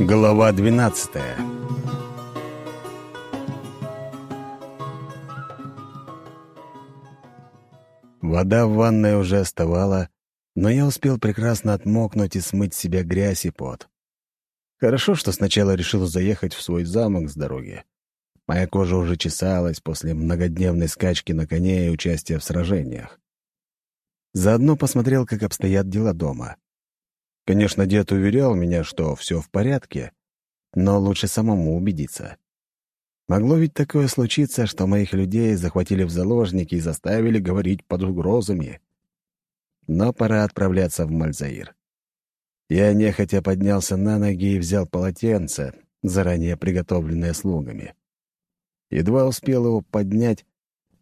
Глава 12 Вода в ванной уже остывала, но я успел прекрасно отмокнуть и смыть с себя грязь и пот. Хорошо, что сначала решил заехать в свой замок с дороги. Моя кожа уже чесалась после многодневной скачки на коне и участия в сражениях. Заодно посмотрел, как обстоят дела дома. Конечно, дед уверял меня, что все в порядке, но лучше самому убедиться. Могло ведь такое случиться, что моих людей захватили в заложники и заставили говорить под угрозами. Но пора отправляться в Мальзаир. Я нехотя поднялся на ноги и взял полотенце, заранее приготовленное слугами. Едва успел его поднять,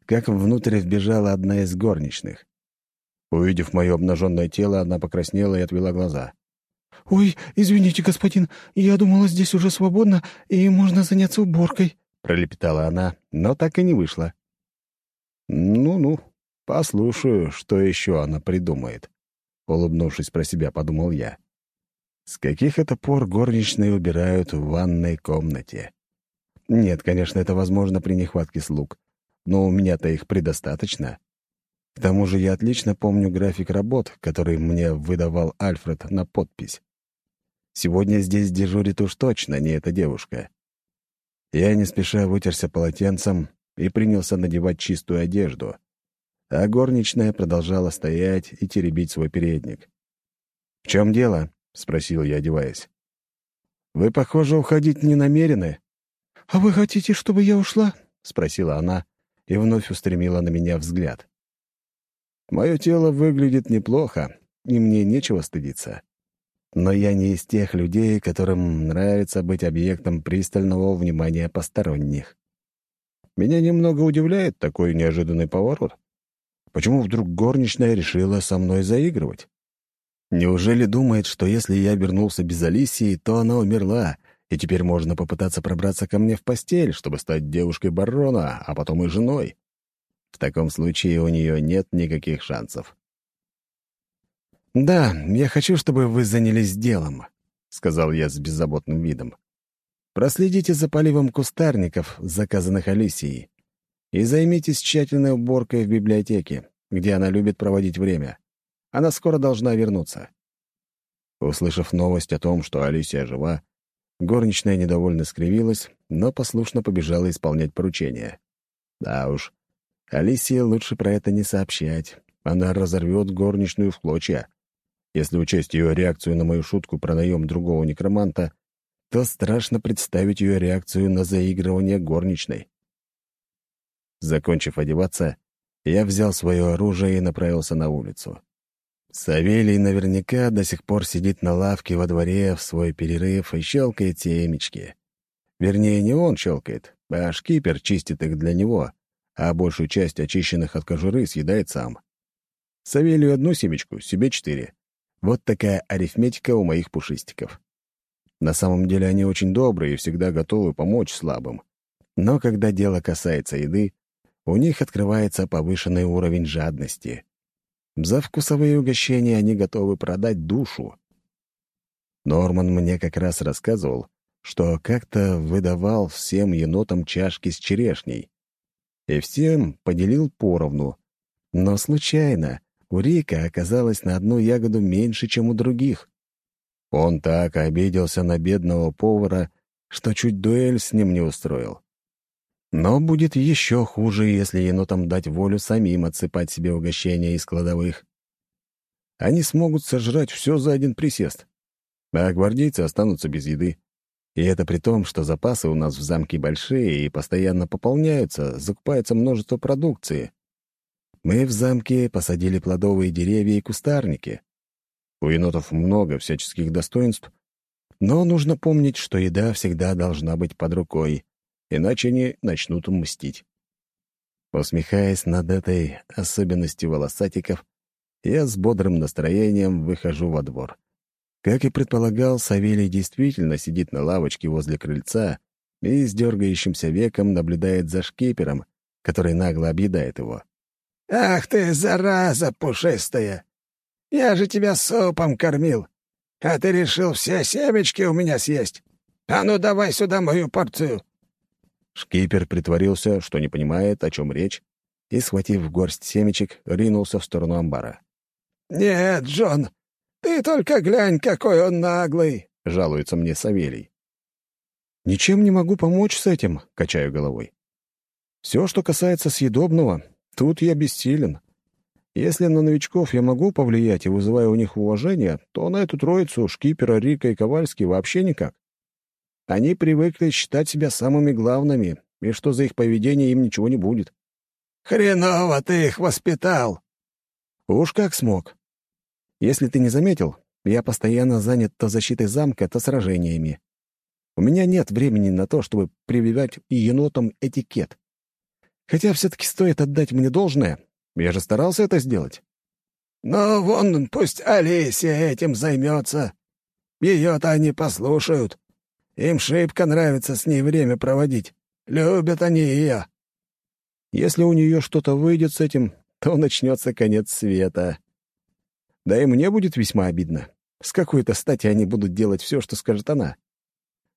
как внутрь вбежала одна из горничных. Увидев мое обнаженное тело, она покраснела и отвела глаза. «Ой, извините, господин, я думала, здесь уже свободно, и можно заняться уборкой», — пролепетала она, но так и не вышла. «Ну-ну, послушаю, что еще она придумает», — улыбнувшись про себя, подумал я. «С каких это пор горничные убирают в ванной комнате?» «Нет, конечно, это возможно при нехватке слуг, но у меня-то их предостаточно». К тому же я отлично помню график работ, который мне выдавал Альфред на подпись. Сегодня здесь дежурит уж точно не эта девушка. Я не спеша вытерся полотенцем и принялся надевать чистую одежду, а горничная продолжала стоять и теребить свой передник. «В чем дело?» — спросил я, одеваясь. «Вы, похоже, уходить не намерены». «А вы хотите, чтобы я ушла?» — спросила она и вновь устремила на меня взгляд. Мое тело выглядит неплохо, и мне нечего стыдиться. Но я не из тех людей, которым нравится быть объектом пристального внимания посторонних. Меня немного удивляет такой неожиданный поворот. Почему вдруг горничная решила со мной заигрывать? Неужели думает, что если я вернулся без Алисии, то она умерла, и теперь можно попытаться пробраться ко мне в постель, чтобы стать девушкой барона, а потом и женой? В таком случае у нее нет никаких шансов. «Да, я хочу, чтобы вы занялись делом», — сказал я с беззаботным видом. «Проследите за поливом кустарников, заказанных Алисией, и займитесь тщательной уборкой в библиотеке, где она любит проводить время. Она скоро должна вернуться». Услышав новость о том, что Алисия жива, горничная недовольно скривилась, но послушно побежала исполнять поручение. Да уж, Алисии лучше про это не сообщать. Она разорвет горничную в клочья. Если учесть ее реакцию на мою шутку про наем другого некроманта, то страшно представить ее реакцию на заигрывание горничной. Закончив одеваться, я взял свое оружие и направился на улицу. Савелий наверняка до сих пор сидит на лавке во дворе в свой перерыв и щелкает семечки. Вернее, не он щелкает, а шкипер чистит их для него, а большую часть очищенных от кожуры съедает сам. Савелию одну семечку, себе четыре. Вот такая арифметика у моих пушистиков. На самом деле они очень добрые и всегда готовы помочь слабым. Но когда дело касается еды, у них открывается повышенный уровень жадности. За вкусовые угощения они готовы продать душу. Норман мне как раз рассказывал, что как-то выдавал всем енотам чашки с черешней и всем поделил поровну. Но случайно у Рика оказалось на одну ягоду меньше, чем у других. Он так обиделся на бедного повара, что чуть дуэль с ним не устроил. Но будет еще хуже, если енотам дать волю самим отсыпать себе угощения из кладовых. Они смогут сожрать все за один присест, а гвардейцы останутся без еды. И это при том, что запасы у нас в замке большие и постоянно пополняются, закупается множество продукции. Мы в замке посадили плодовые деревья и кустарники. У енотов много всяческих достоинств, но нужно помнить, что еда всегда должна быть под рукой, иначе они начнут мстить. Усмехаясь над этой особенностью волосатиков, я с бодрым настроением выхожу во двор. Как и предполагал, Савелий действительно сидит на лавочке возле крыльца и с дергающимся веком наблюдает за шкипером, который нагло объедает его. «Ах ты, зараза пушистая! Я же тебя супом кормил! А ты решил все семечки у меня съесть? А ну давай сюда мою порцию!» Шкипер притворился, что не понимает, о чем речь, и, схватив горсть семечек, ринулся в сторону амбара. «Нет, Джон, ты только глянь, какой он наглый!» — жалуется мне Савелий. «Ничем не могу помочь с этим», — качаю головой. «Все, что касается съедобного, тут я бессилен. Если на новичков я могу повлиять и вызываю у них уважение, то на эту троицу, Шкипера, Рика и Ковальский, вообще никак. Они привыкли считать себя самыми главными, и что за их поведение им ничего не будет. «Хреново ты их воспитал!» «Уж как смог. Если ты не заметил, я постоянно занят то защитой замка, то сражениями. У меня нет времени на то, чтобы прививать енотам этикет. Хотя все-таки стоит отдать мне должное, я же старался это сделать. «Ну, вон, пусть Алисия этим займется. Ее-то они послушают. Им шибко нравится с ней время проводить. Любят они ее». Если у нее что-то выйдет с этим, то начнется конец света. Да и мне будет весьма обидно. С какой-то стати они будут делать все, что скажет она.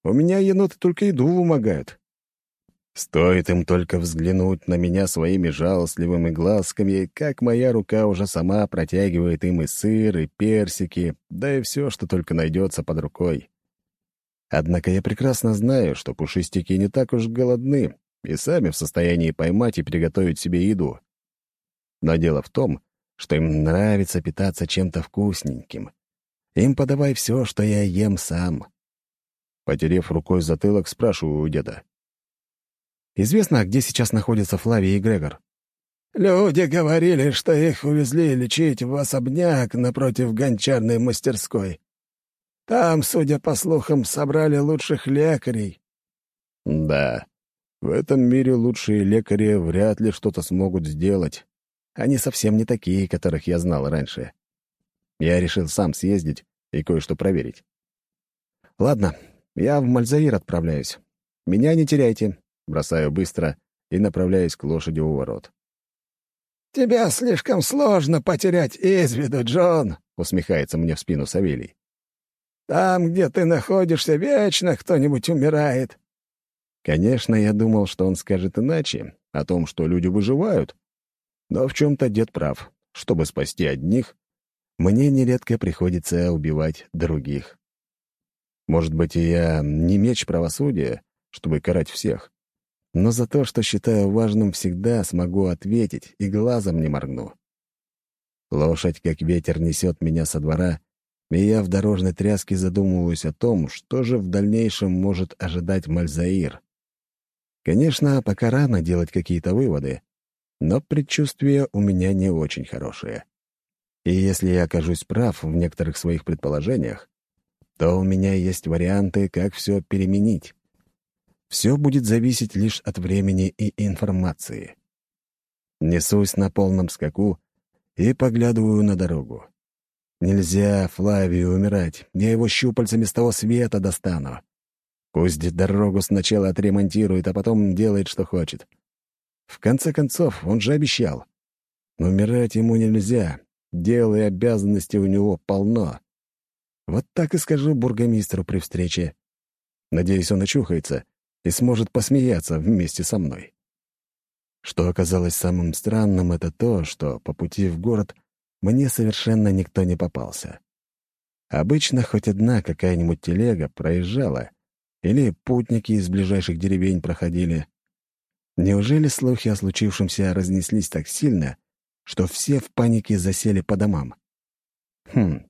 У меня еноты только еду вымогают. Стоит им только взглянуть на меня своими жалостливыми глазками, как моя рука уже сама протягивает им и сыр, и персики, да и все, что только найдется под рукой. Однако я прекрасно знаю, что пушистики не так уж голодны и сами в состоянии поймать и приготовить себе еду. Но дело в том, что им нравится питаться чем-то вкусненьким. Им подавай все, что я ем сам. Потерев рукой затылок, спрашиваю у деда. Известно, где сейчас находятся Флавий и Грегор?» «Люди говорили, что их увезли лечить в особняк напротив гончарной мастерской. Там, судя по слухам, собрали лучших лекарей». «Да, в этом мире лучшие лекари вряд ли что-то смогут сделать. Они совсем не такие, которых я знал раньше. Я решил сам съездить и кое-что проверить. Ладно, я в Мальзаир отправляюсь. Меня не теряйте, бросаю быстро и направляюсь к лошади у ворот. «Тебя слишком сложно потерять из виду, Джон», — усмехается мне в спину Савелий. «Там, где ты находишься, вечно кто-нибудь умирает». Конечно, я думал, что он скажет иначе, о том, что люди выживают. Но в чем-то дед прав. Чтобы спасти одних, мне нередко приходится убивать других. Может быть, и я не меч правосудия, чтобы карать всех. Но за то, что считаю важным, всегда смогу ответить и глазом не моргну. Лошадь, как ветер, несет меня со двора, и я в дорожной тряске задумываюсь о том, что же в дальнейшем может ожидать Мальзаир. Конечно, пока рано делать какие-то выводы, но предчувствия у меня не очень хорошие. И если я окажусь прав в некоторых своих предположениях, то у меня есть варианты, как все переменить. Все будет зависеть лишь от времени и информации. Несусь на полном скаку и поглядываю на дорогу. Нельзя Флавию умирать, я его щупальцами с того света достану. Пусть дорогу сначала отремонтирует, а потом делает, что хочет. В конце концов, он же обещал. Умирать ему нельзя, дел и обязанностей у него полно. Вот так и скажу бургомистру при встрече. Надеюсь, он очухается и сможет посмеяться вместе со мной. Что оказалось самым странным, это то, что по пути в город мне совершенно никто не попался. Обычно хоть одна какая-нибудь телега проезжала, или путники из ближайших деревень проходили. Неужели слухи о случившемся разнеслись так сильно, что все в панике засели по домам? Хм,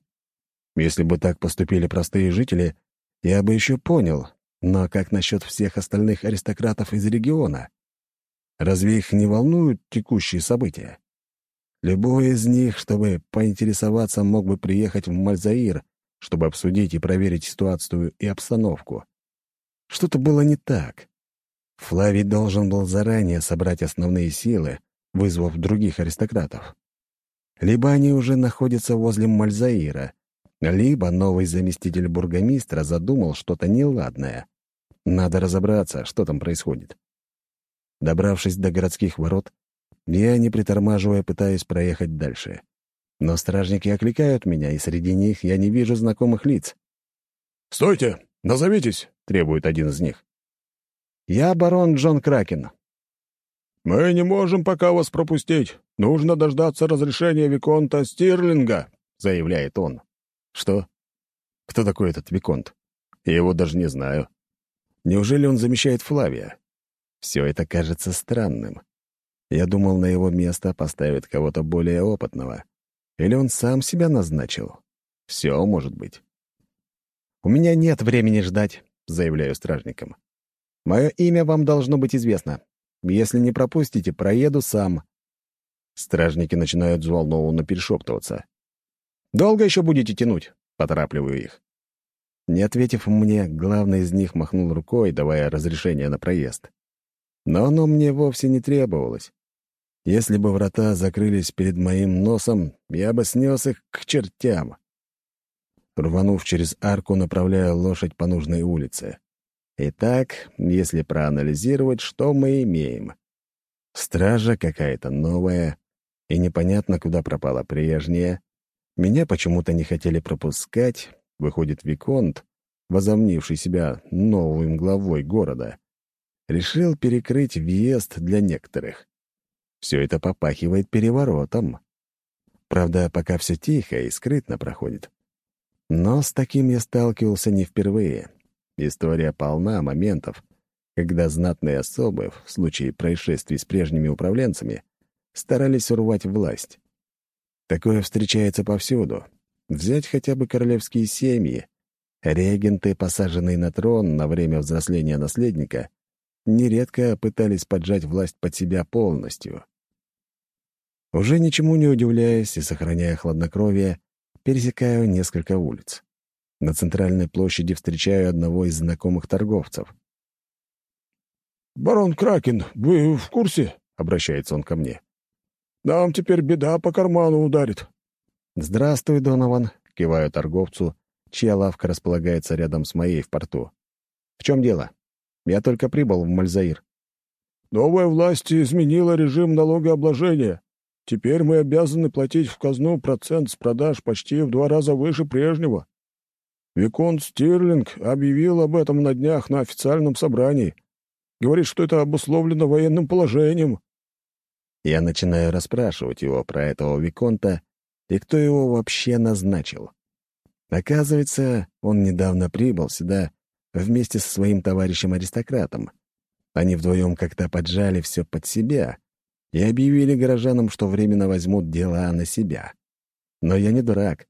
если бы так поступили простые жители, я бы еще понял, но как насчет всех остальных аристократов из региона? Разве их не волнуют текущие события? Любой из них, чтобы поинтересоваться, мог бы приехать в Мальзаир, чтобы обсудить и проверить ситуацию и обстановку. Что-то было не так. Флавий должен был заранее собрать основные силы, вызвав других аристократов. Либо они уже находятся возле Мальзаира, либо новый заместитель бургомистра задумал что-то неладное. Надо разобраться, что там происходит. Добравшись до городских ворот, я, не притормаживая, пытаюсь проехать дальше. Но стражники окликают меня, и среди них я не вижу знакомых лиц. «Стойте! Назовитесь!» — требует один из них. «Я барон Джон Кракен». «Мы не можем пока вас пропустить. Нужно дождаться разрешения Виконта Стирлинга», — заявляет он. «Что? Кто такой этот Виконт? Я его даже не знаю. Неужели он замещает Флавия? Все это кажется странным. Я думал, на его место поставят кого-то более опытного. Или он сам себя назначил? Все может быть. «У меня нет времени ждать», — заявляю стражникам. «Мое имя вам должно быть известно. Если не пропустите, проеду сам». Стражники начинают взволнованно перешептываться. «Долго еще будете тянуть?» — поторапливаю их. Не ответив мне, главный из них махнул рукой, давая разрешение на проезд. Но оно мне вовсе не требовалось. Если бы врата закрылись перед моим носом, я бы снес их к чертям. Рванув через арку, направляю лошадь по нужной улице. Итак, если проанализировать, что мы имеем? Стража какая-то новая, и непонятно, куда пропала прежняя. Меня почему-то не хотели пропускать, выходит Виконт, возомнивший себя новым главой города, решил перекрыть въезд для некоторых. Все это попахивает переворотом. Правда, пока все тихо и скрытно проходит. Но с таким я сталкивался не впервые. История полна моментов, когда знатные особы, в случае происшествий с прежними управленцами, старались урвать власть. Такое встречается повсюду. Взять хотя бы королевские семьи. Регенты, посаженные на трон на время взросления наследника, нередко пытались поджать власть под себя полностью. Уже ничему не удивляясь и сохраняя хладнокровие, пересекаю несколько улиц. На центральной площади встречаю одного из знакомых торговцев. «Барон Кракен, вы в курсе?» — обращается он ко мне. «Нам теперь беда по карману ударит». «Здравствуй, Донован», — киваю торговцу, чья лавка располагается рядом с моей в порту. «В чем дело? Я только прибыл в Мальзаир». «Новая власть изменила режим налогообложения. Теперь мы обязаны платить в казну процент с продаж почти в два раза выше прежнего. Виконт Стирлинг объявил об этом на днях на официальном собрании. Говорит, что это обусловлено военным положением. Я начинаю расспрашивать его про этого Виконта и кто его вообще назначил. Оказывается, он недавно прибыл сюда вместе со своим товарищем-аристократом. Они вдвоем как-то поджали все под себя и объявили горожанам, что временно возьмут дела на себя. Но я не дурак.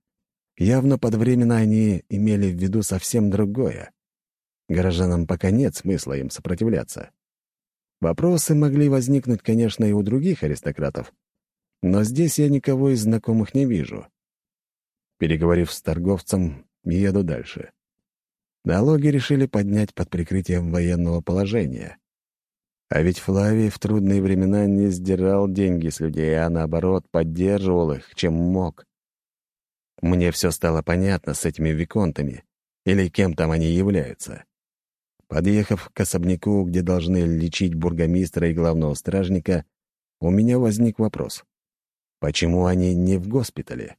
Явно под временно они имели в виду совсем другое. Горожанам пока нет смысла им сопротивляться. Вопросы могли возникнуть, конечно, и у других аристократов, но здесь я никого из знакомых не вижу. Переговорив с торговцем, еду дальше. Налоги решили поднять под прикрытием военного положения. А ведь Флавий в трудные времена не сдирал деньги с людей, а наоборот поддерживал их, чем мог. Мне все стало понятно с этими виконтами, или кем там они являются. Подъехав к особняку, где должны лечить бургомистра и главного стражника, у меня возник вопрос. Почему они не в госпитале?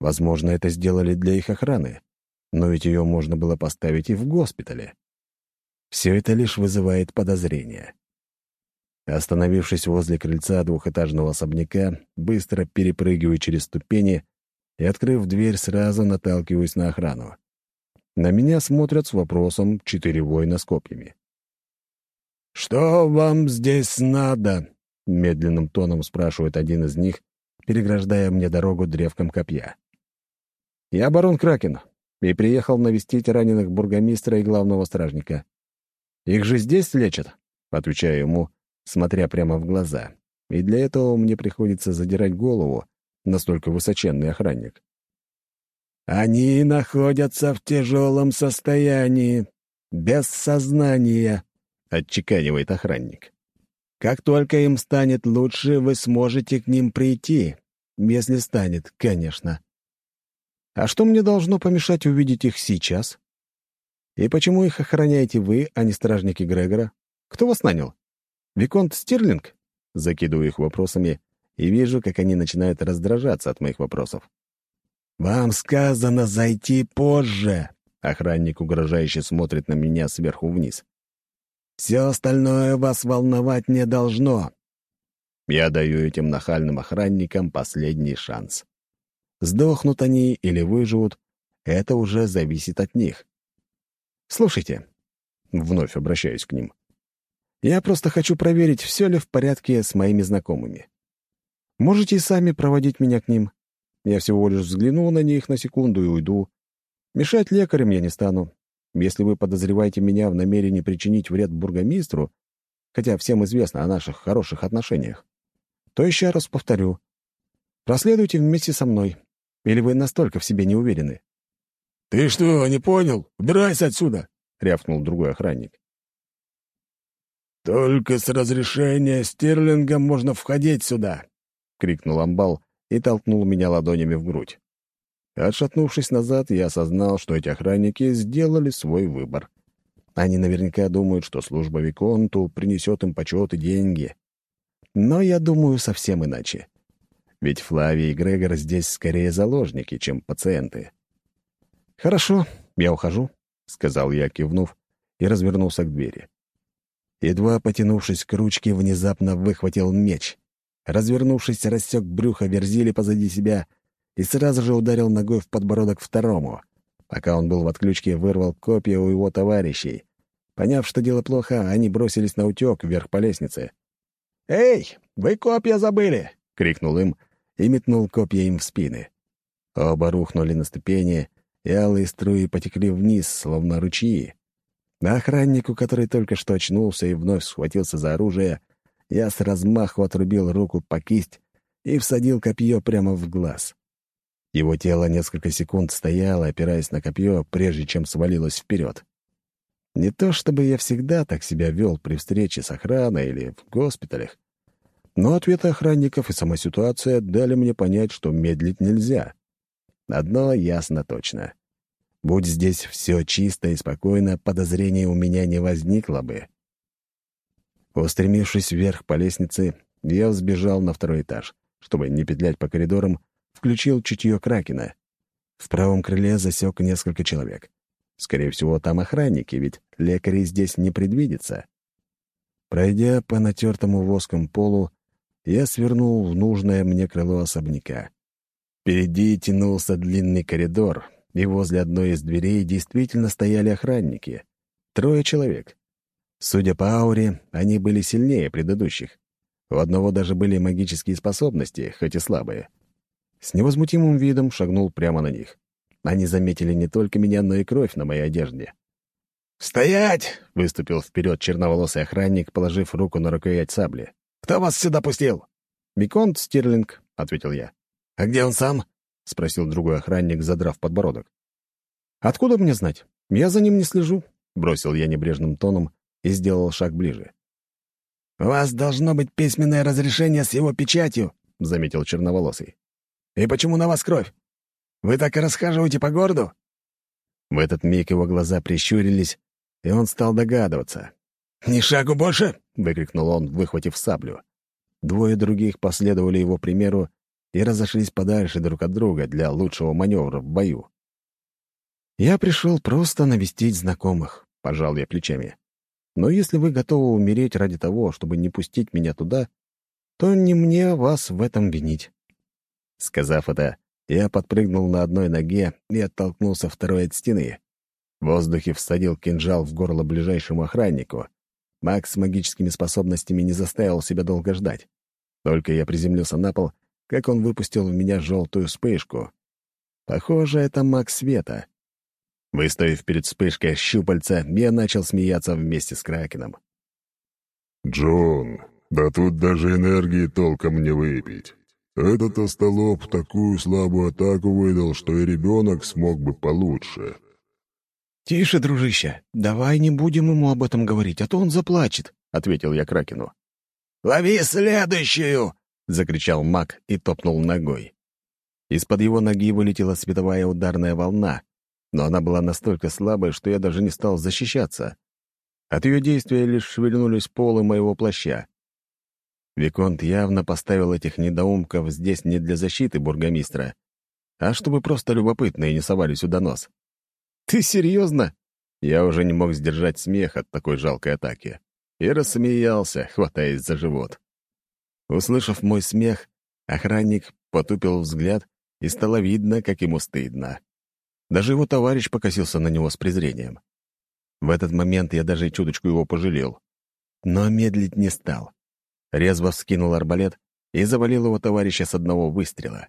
Возможно, это сделали для их охраны, но ведь ее можно было поставить и в госпитале. Все это лишь вызывает подозрения. Остановившись возле крыльца двухэтажного особняка, быстро перепрыгиваю через ступени и, открыв дверь, сразу наталкиваюсь на охрану. На меня смотрят с вопросом четыре воина с копьями. «Что вам здесь надо?» — медленным тоном спрашивает один из них, переграждая мне дорогу древком копья. «Я барон Кракен и приехал навестить раненых бургомистра и главного стражника. Их же здесь лечат?» — отвечаю ему, смотря прямо в глаза. И для этого мне приходится задирать голову, настолько высоченный охранник. «Они находятся в тяжелом состоянии, без сознания», — отчеканивает охранник. «Как только им станет лучше, вы сможете к ним прийти, если станет, конечно». «А что мне должно помешать увидеть их сейчас?» «И почему их охраняете вы, а не стражники Грегора? Кто вас нанял? Виконт Стирлинг?» Закидываю их вопросами и вижу, как они начинают раздражаться от моих вопросов. «Вам сказано зайти позже!» Охранник угрожающе смотрит на меня сверху вниз. «Все остальное вас волновать не должно!» Я даю этим нахальным охранникам последний шанс. Сдохнут они или выживут, это уже зависит от них. «Слушайте», — вновь обращаюсь к ним, «я просто хочу проверить, все ли в порядке с моими знакомыми. Можете сами проводить меня к ним. Я всего лишь взгляну на них на секунду и уйду. Мешать лекарям я не стану. Если вы подозреваете меня в намерении причинить вред бургомистру, хотя всем известно о наших хороших отношениях, то еще раз повторю. Проследуйте вместе со мной. Или вы настолько в себе не уверены?» «Ты что, не понял? Убирайся отсюда!» — рявкнул другой охранник. «Только с разрешения Стерлинга можно входить сюда!» — крикнул амбал и толкнул меня ладонями в грудь. Отшатнувшись назад, я осознал, что эти охранники сделали свой выбор. Они наверняка думают, что служба Виконту принесет им почет и деньги. Но я думаю совсем иначе. Ведь Флавий и Грегор здесь скорее заложники, чем пациенты. «Хорошо, я ухожу», — сказал я, кивнув, и развернулся к двери. Едва потянувшись к ручке, внезапно выхватил меч. Развернувшись, рассек брюхо Верзили позади себя и сразу же ударил ногой в подбородок второму. Пока он был в отключке, вырвал копья у его товарищей. Поняв, что дело плохо, они бросились на утек вверх по лестнице. «Эй, вы копья забыли!» — крикнул им и метнул копья им в спины. Оба рухнули на ступени, и алые струи потекли вниз, словно ручьи. На охраннику, который только что очнулся и вновь схватился за оружие, я с размаху отрубил руку по кисть и всадил копье прямо в глаз. Его тело несколько секунд стояло, опираясь на копье, прежде чем свалилось вперед. Не то чтобы я всегда так себя вел при встрече с охраной или в госпиталях, но ответы охранников и сама ситуация дали мне понять, что медлить нельзя. Одно ясно точно. Будь здесь все чисто и спокойно, подозрений у меня не возникло бы. Устремившись вверх по лестнице, я взбежал на второй этаж, чтобы не петлять по коридорам, включил чутье Кракена. В правом крыле засек несколько человек. Скорее всего, там охранники, ведь лекарей здесь не предвидится. Пройдя по натертому воском полу, я свернул в нужное мне крыло особняка. Впереди тянулся длинный коридор, и возле одной из дверей действительно стояли охранники. Трое человек. Судя по ауре, они были сильнее предыдущих. У одного даже были магические способности, хоть и слабые. С невозмутимым видом шагнул прямо на них. Они заметили не только меня, но и кровь на моей одежде. «Стоять!» — выступил вперед черноволосый охранник, положив руку на рукоять сабли. «Кто вас сюда пустил?» «Виконт Стирлинг», — ответил я. «А где он сам?» — спросил другой охранник, задрав подбородок. «Откуда мне знать? Я за ним не слежу», — бросил я небрежным тоном и сделал шаг ближе. «У вас должно быть письменное разрешение с его печатью», — заметил черноволосый. «И почему на вас кровь? Вы так и расхаживаете по городу?» В этот миг его глаза прищурились, и он стал догадываться. «Ни шагу больше!» — выкрикнул он, выхватив саблю. Двое других последовали его примеру и разошлись подальше друг от друга для лучшего маневра в бою. «Я пришел просто навестить знакомых», — пожал я плечами. «Но если вы готовы умереть ради того, чтобы не пустить меня туда, то не мне вас в этом винить». Сказав это, я подпрыгнул на одной ноге и оттолкнулся второй от стены. В воздухе всадил кинжал в горло ближайшему охраннику. Макс с магическими способностями не заставил себя долго ждать. Только я приземлился на пол, как он выпустил в меня желтую вспышку. Похоже, это маг света. Выставив перед вспышкой щупальца, я начал смеяться вместе с Кракеном. «Джон, да тут даже энергии толком не выпить. Этот остолоп такую слабую атаку выдал, что и ребенок смог бы получше. «Тише, дружище, давай не будем ему об этом говорить, а то он заплачет», — ответил я Кракену. «Лови следующую!» — закричал маг и топнул ногой. Из-под его ноги вылетела световая ударная волна, но она была настолько слабой, что я даже не стал защищаться. От ее действия лишь шевельнулись полы моего плаща. Виконт явно поставил этих недоумков здесь не для защиты бургомистра, а чтобы просто любопытные не совали сюда нос. «Ты серьезно?» Я уже не мог сдержать смех от такой жалкой атаки и рассмеялся, хватаясь за живот. Услышав мой смех, охранник потупил взгляд, и стало видно, как ему стыдно. Даже его товарищ покосился на него с презрением. В этот момент я даже чуточку его пожалел. Но медлить не стал. Резво вскинул арбалет и завалил его товарища с одного выстрела.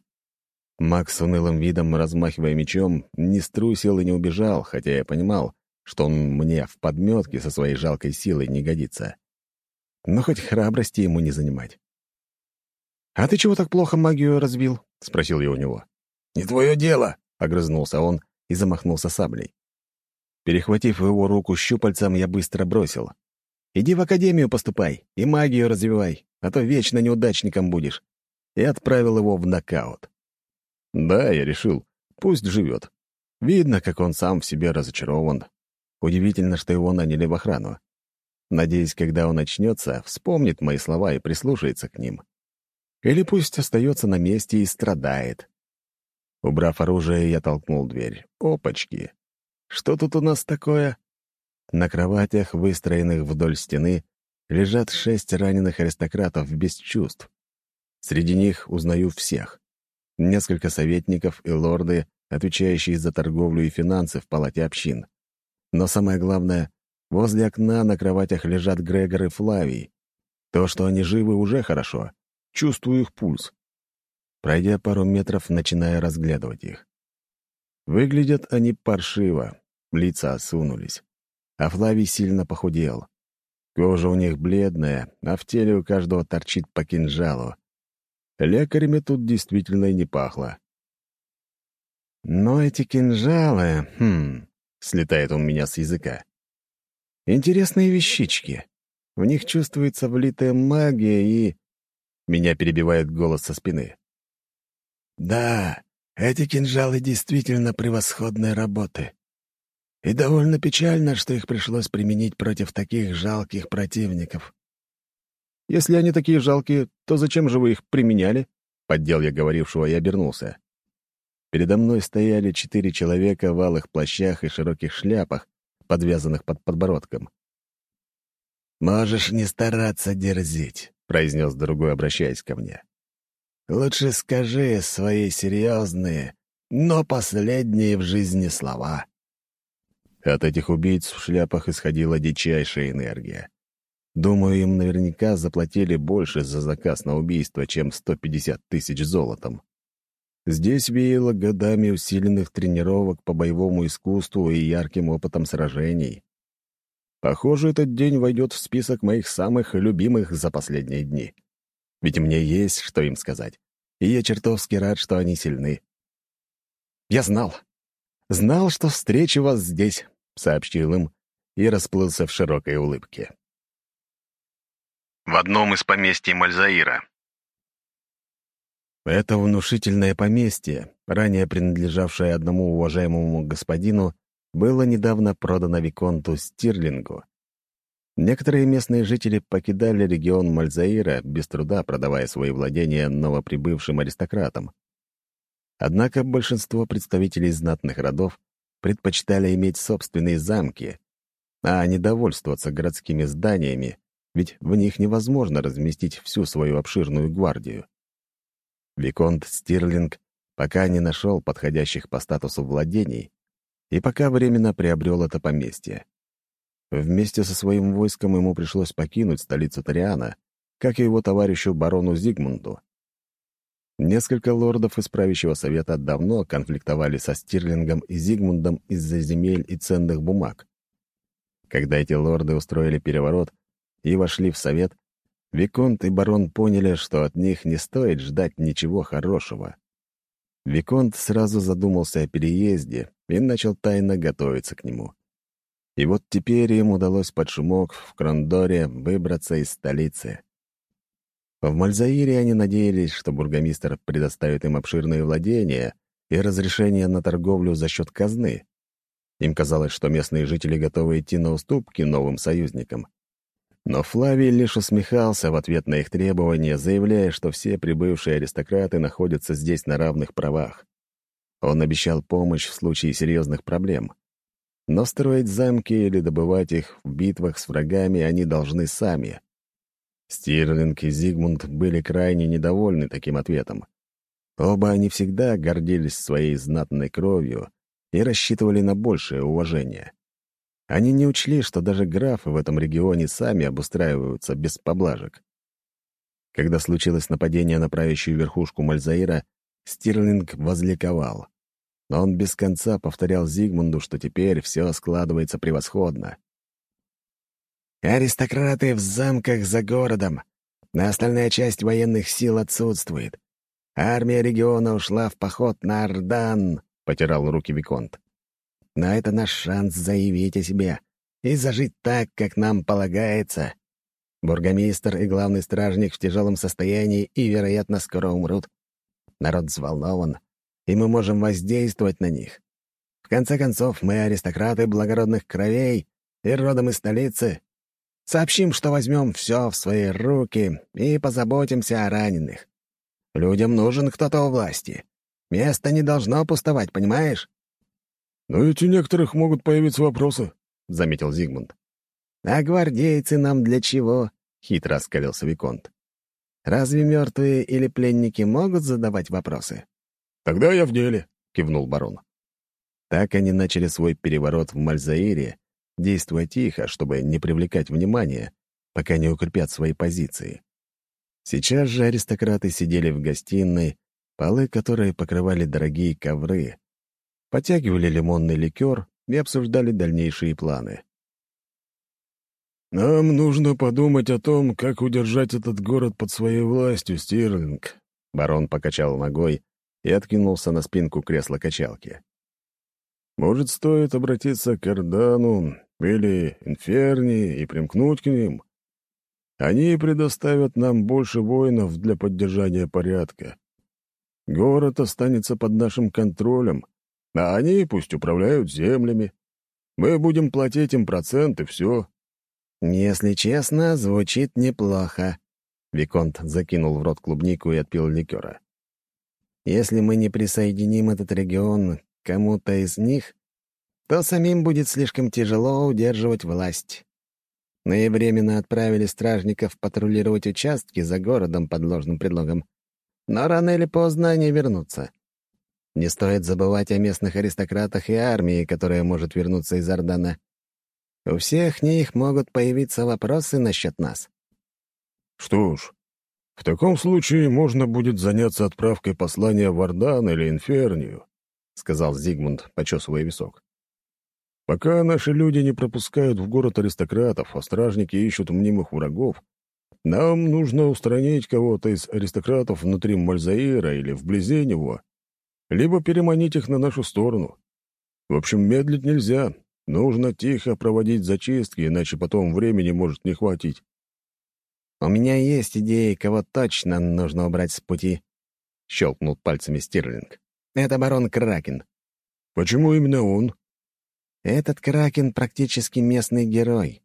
Макс с унылым видом, размахивая мечом, не струсил и не убежал, хотя я понимал, что он мне в подметке со своей жалкой силой не годится. Но хоть храбрости ему не занимать. «А ты чего так плохо магию разбил?» — спросил я у него. «Не твое дело!» — огрызнулся он и замахнулся саблей. Перехватив его руку щупальцем, я быстро бросил. «Иди в академию поступай и магию развивай, а то вечно неудачником будешь». И отправил его в нокаут. Да, я решил, пусть живет. Видно, как он сам в себе разочарован. Удивительно, что его наняли в охрану. Надеюсь, когда он начнется, вспомнит мои слова и прислушается к ним. Или пусть остается на месте и страдает. Убрав оружие, я толкнул дверь. Опачки! Что тут у нас такое? На кроватях, выстроенных вдоль стены, лежат шесть раненых аристократов без чувств. Среди них узнаю всех. Несколько советников и лорды, отвечающие за торговлю и финансы в палате общин. Но самое главное, возле окна на кроватях лежат Грегор и Флавий. То, что они живы, уже хорошо. Чувствую их пульс. Пройдя пару метров, начиная разглядывать их. Выглядят они паршиво, лица осунулись. А Флавий сильно похудел. Кожа у них бледная, а в теле у каждого торчит по кинжалу. Лекарями тут действительно и не пахло. Но эти кинжалы... Хм... Слетает он меня с языка. Интересные вещички. В них чувствуется влитая магия и... Меня перебивает голос со спины. «Да, эти кинжалы действительно превосходной работы. И довольно печально, что их пришлось применить против таких жалких противников. Если они такие жалкие, то зачем же вы их применяли?» Поддел я говорившего и обернулся. Передо мной стояли четыре человека в алых плащах и широких шляпах, подвязанных под подбородком. «Можешь не стараться дерзить», — произнес другой, обращаясь ко мне. Лучше скажи свои серьезные, но последние в жизни слова». От этих убийц в шляпах исходила дичайшая энергия. Думаю, им наверняка заплатили больше за заказ на убийство, чем 150 тысяч золотом. Здесь веяло годами усиленных тренировок по боевому искусству и ярким опытом сражений. Похоже, этот день войдет в список моих самых любимых за последние дни. Ведь мне есть, что им сказать. И я чертовски рад, что они сильны. «Я знал. Знал, что встречу вас здесь», — сообщил им и расплылся в широкой улыбке. В одном из поместий Мальзаира. Это внушительное поместье, ранее принадлежавшее одному уважаемому господину, было недавно продано Виконту Стирлингу. Некоторые местные жители покидали регион Мальзаира, без труда продавая свои владения новоприбывшим аристократам. Однако большинство представителей знатных родов предпочитали иметь собственные замки, а не довольствоваться городскими зданиями, ведь в них невозможно разместить всю свою обширную гвардию. Виконт Стирлинг пока не нашел подходящих по статусу владений и пока временно приобрел это поместье. Вместе со своим войском ему пришлось покинуть столицу Ториана, как и его товарищу барону Зигмунду. Несколько лордов из правящего совета давно конфликтовали со Стирлингом и Зигмундом из-за земель и ценных бумаг. Когда эти лорды устроили переворот и вошли в совет, Виконт и барон поняли, что от них не стоит ждать ничего хорошего. Виконт сразу задумался о переезде и начал тайно готовиться к нему. И вот теперь им удалось под шумок в Крондоре выбраться из столицы. В Мальзаире они надеялись, что бургомистр предоставит им обширные владения и разрешение на торговлю за счет казны. Им казалось, что местные жители готовы идти на уступки новым союзникам. Но Флавий лишь усмехался в ответ на их требования, заявляя, что все прибывшие аристократы находятся здесь на равных правах. Он обещал помощь в случае серьезных проблем. Но строить замки или добывать их в битвах с врагами они должны сами. Стирлинг и Зигмунд были крайне недовольны таким ответом. Оба они всегда гордились своей знатной кровью и рассчитывали на большее уважение. Они не учли, что даже графы в этом регионе сами обустраиваются без поблажек. Когда случилось нападение на правящую верхушку Мальзаира, Стирлинг возликовал. Но он без конца повторял Зигмунду, что теперь все складывается превосходно. «Аристократы в замках за городом, но остальная часть военных сил отсутствует. Армия региона ушла в поход на Ардан», — потирал руки Виконт. Но это наш шанс заявить о себе и зажить так, как нам полагается. Бургомистр и главный стражник в тяжелом состоянии и, вероятно, скоро умрут. Народ взволнован, и мы можем воздействовать на них. В конце концов, мы аристократы благородных кровей и родом из столицы. Сообщим, что возьмем все в свои руки и позаботимся о раненых. Людям нужен кто-то у власти. Место не должно пустовать, понимаешь? «Но ведь у некоторых могут появиться вопросы», — заметил Зигмунд. «А гвардейцы нам для чего?» — хитро оскалился Виконт. «Разве мертвые или пленники могут задавать вопросы?» «Тогда я в деле», — кивнул барон. Так они начали свой переворот в Мальзаире, действуя тихо, чтобы не привлекать внимания, пока не укрепят свои позиции. Сейчас же аристократы сидели в гостиной, полы которой покрывали дорогие ковры, потягивали лимонный ликер и обсуждали дальнейшие планы. «Нам нужно подумать о том, как удержать этот город под своей властью, Стирлинг», — барон покачал ногой и откинулся на спинку кресла-качалки. «Может, стоит обратиться к Эрдану или Инферни и примкнуть к ним? Они предоставят нам больше воинов для поддержания порядка. Город останется под нашим контролем, а они пусть управляют землями. Мы будем платить им процент, и все». «Если честно, звучит неплохо», — Виконт закинул в рот клубнику и отпил ликера. «Если мы не присоединим этот регион кому-то из них, то самим будет слишком тяжело удерживать власть. И временно отправили стражников патрулировать участки за городом под ложным предлогом. Но рано или поздно они вернутся. Не стоит забывать о местных аристократах и армии, которая может вернуться из Ордана. У всех них могут появиться вопросы насчет нас. Что ж, в таком случае можно будет заняться отправкой послания в Ордан или Инфернию, сказал Зигмунд, почесывая висок. Пока наши люди не пропускают в город аристократов, а стражники ищут мнимых врагов, нам нужно устранить кого-то из аристократов внутри Мальзаира или вблизи него либо переманить их на нашу сторону. В общем, медлить нельзя. Нужно тихо проводить зачистки, иначе потом времени может не хватить. «У меня есть идеи, кого точно нужно убрать с пути», — щелкнул пальцами Стирлинг. «Это барон Кракен». «Почему именно он?» «Этот Кракен практически местный герой.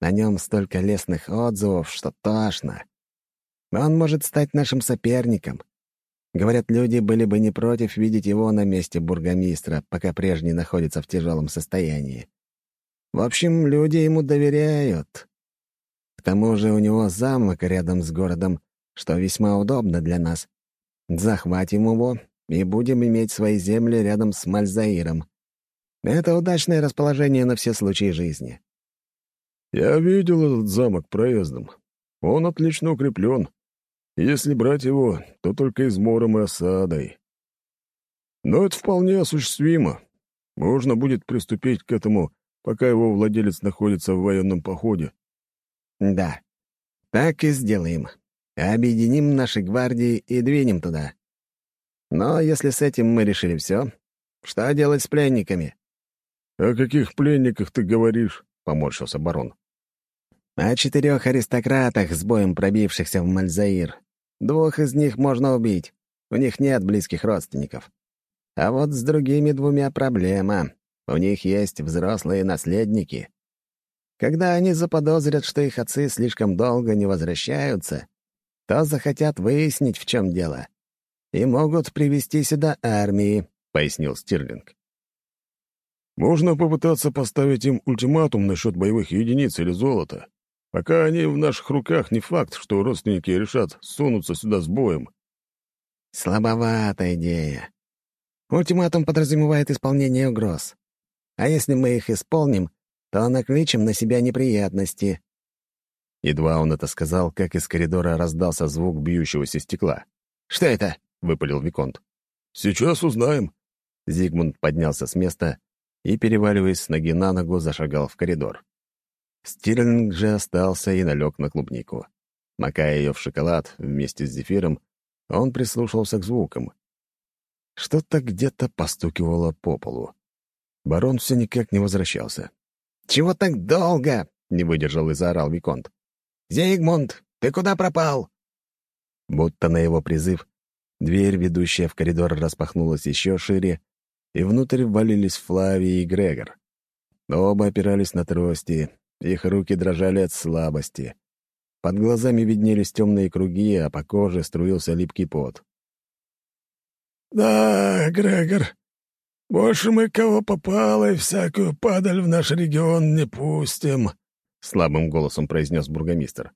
На нем столько лестных отзывов, что тошно. Он может стать нашим соперником. Говорят, люди были бы не против видеть его на месте бургомистра, пока прежний находится в тяжелом состоянии. В общем, люди ему доверяют. Тому же у него замок рядом с городом, что весьма удобно для нас. Захватим его и будем иметь свои земли рядом с Мальзаиром. Это удачное расположение на все случаи жизни. Я видел этот замок проездом. Он отлично укреплен. Если брать его, то только измором и осадой. Но это вполне осуществимо. Можно будет приступить к этому, пока его владелец находится в военном походе. Да, так и сделаем. Объединим наши гвардии и двинем туда. Но если с этим мы решили все, что делать с пленниками? — О каких пленниках ты говоришь? — поморщился барон. — О четырех аристократах, с боем пробившихся в Мальзаир. Двух из них можно убить. У них нет близких родственников. А вот с другими двумя проблема. У них есть взрослые наследники. Когда они заподозрят, что их отцы слишком долго не возвращаются, то захотят выяснить, в чем дело, и могут привести сюда армии», — пояснил Стирлинг. «Можно попытаться поставить им ультиматум насчет боевых единиц или золота. Пока они в наших руках, не факт, что родственники решат сунуться сюда с боем». «Слабоватая идея. Ультиматум подразумевает исполнение угроз. А если мы их исполним, то накличем на себя неприятности». Едва он это сказал, как из коридора раздался звук бьющегося стекла. «Что это?» — выпалил Виконт. «Сейчас узнаем». Зигмунд поднялся с места и, переваливаясь с ноги на ногу, зашагал в коридор. Стирлинг же остался и налег на клубнику. Макая ее в шоколад вместе с зефиром, он прислушался к звукам. Что-то где-то постукивало по полу. Барон все никак не возвращался. «Чего так долго?» — не выдержал и заорал Виконт. «Зигмунд, ты куда пропал?» Будто на его призыв, дверь, ведущая в коридор, распахнулась еще шире, и внутрь ввалились Флавий и Грегор. Оба опирались на трости, их руки дрожали от слабости. Под глазами виднелись темные круги, а по коже струился липкий пот. «Да, Грегор, больше мы кого попало и всякую падаль в наш регион не пустим», — слабым голосом произнес бургомистр.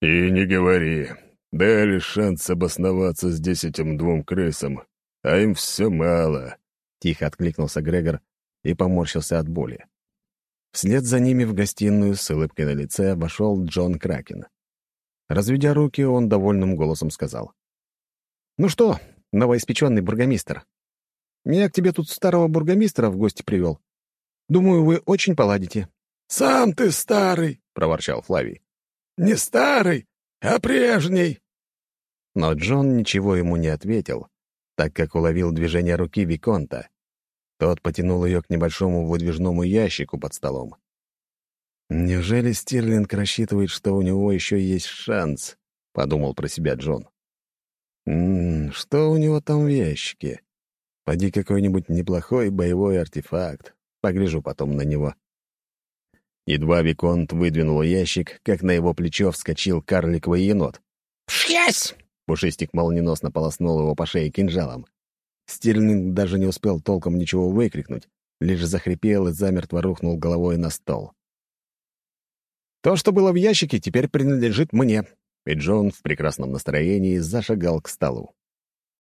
«И не говори. Дали шанс обосноваться здесь этим двум крысам, а им все мало», — тихо откликнулся Грегор и поморщился от боли. Вслед за ними в гостиную с улыбкой на лице вошел Джон Кракен. Разведя руки, он довольным голосом сказал. «Ну что, новоиспеченный бургомистр. Я к тебе тут старого бургомистра в гости привел. Думаю, вы очень поладите». «Сам ты старый!» — проворчал Флавий. «Не старый, а прежний!» Но Джон ничего ему не ответил, так как уловил движение руки Виконта. Тот потянул ее к небольшому выдвижному ящику под столом. «Неужели Стирлинг рассчитывает, что у него еще есть шанс?» — подумал про себя Джон. «М -м, что у него там в ящике? Поди какой-нибудь неплохой боевой артефакт. Погляжу потом на него». Едва Виконт выдвинул ящик, как на его плечо вскочил карликовый енот. «Пшьясь!» — Пушистик молниеносно полоснул его по шее кинжалом. Стирлинг даже не успел толком ничего выкрикнуть, лишь захрипел и замертво рухнул головой на стол. «То, что было в ящике, теперь принадлежит мне», и Джон в прекрасном настроении зашагал к столу.